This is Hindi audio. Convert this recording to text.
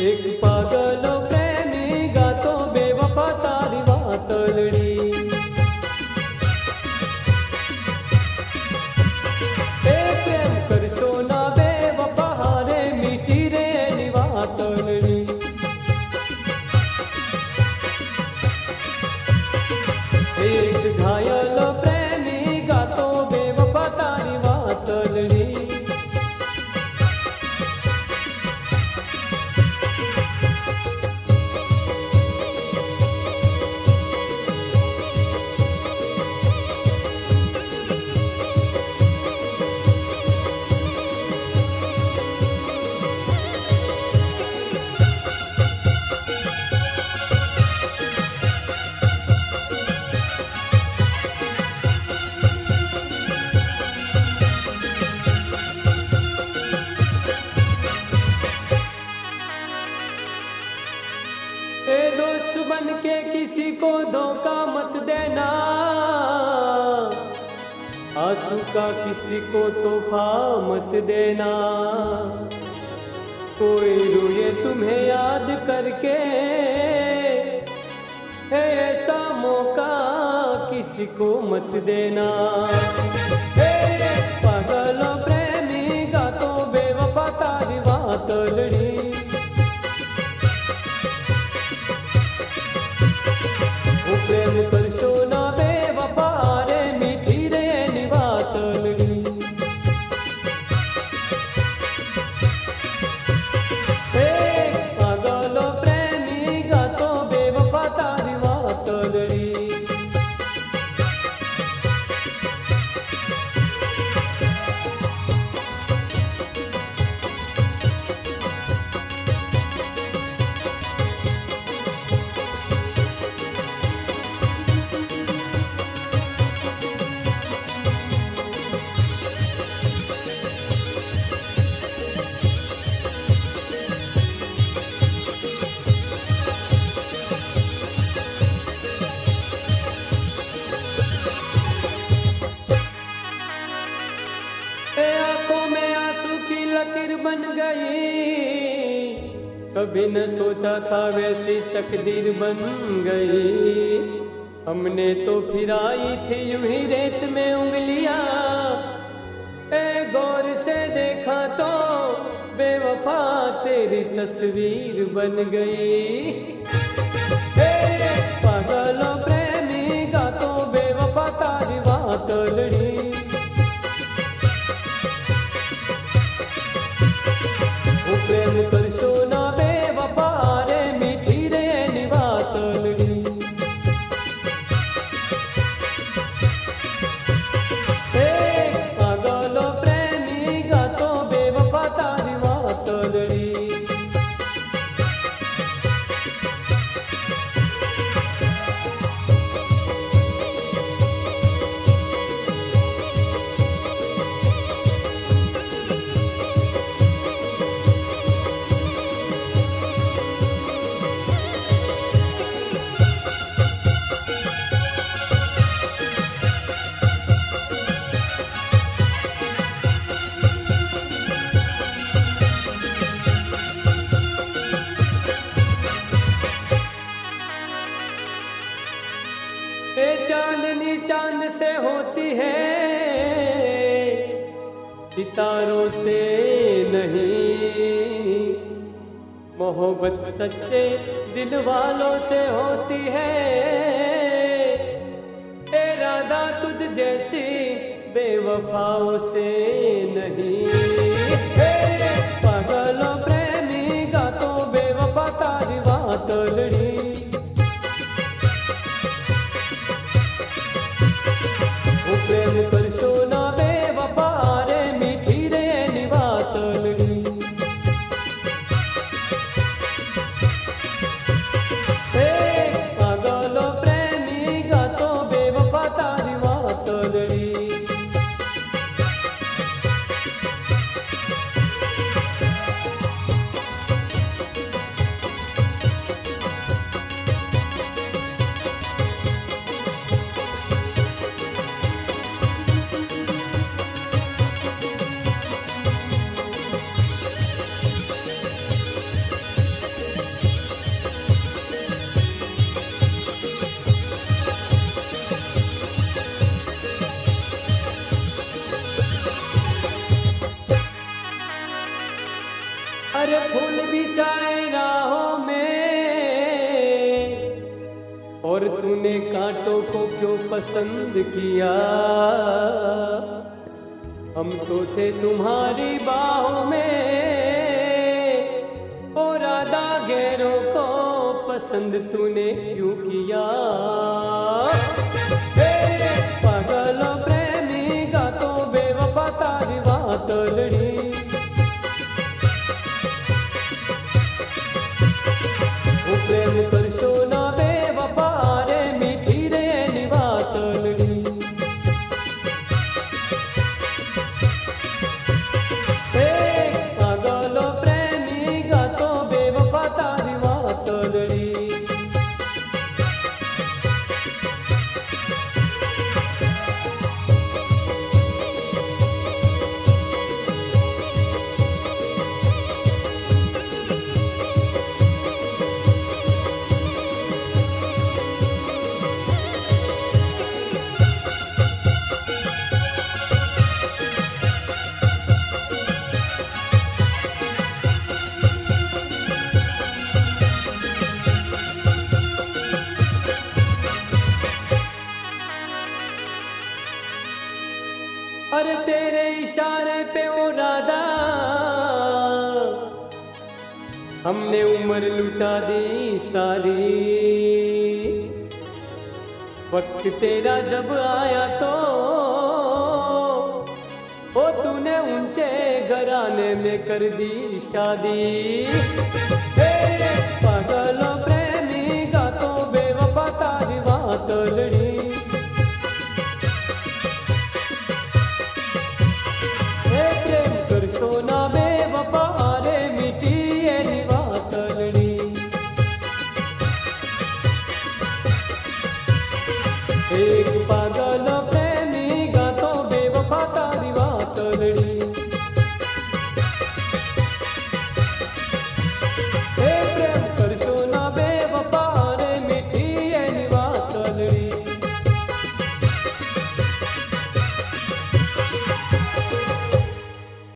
एक पागलो को धोखा मत देना। आँसू का किसी को तोहफा मत देना। कोई रोए तुम्हें याद करके, ऐसा मौका किसी को मत देना। बन गई कभी न सोचा था वैसी तकदीर बन गई। हमने तो फिराई थी यूँ ही रेत में उंगलियाँ। ए गौर से देखा तो बेवफा तेरी तस्वीर बन गई। पागलो ए चांदनी चाँद से होती है। सितारों से नहीं, मोहब्बत सच्चे दिल वालों से होती है। ए राधा, तुझ जैसी बेवफाओं से नहीं। और तूने कांटों को क्यों पसंद किया? हम तो थे तुम्हारी बाहों में, और आधा गैरों को पसंद तूने क्यों किया? हे हमने उम्र लुटा दी सारी। वक्त तेरा जब आया तो ओ तूने ऊँचे घराने में कर दी शादी। पागलों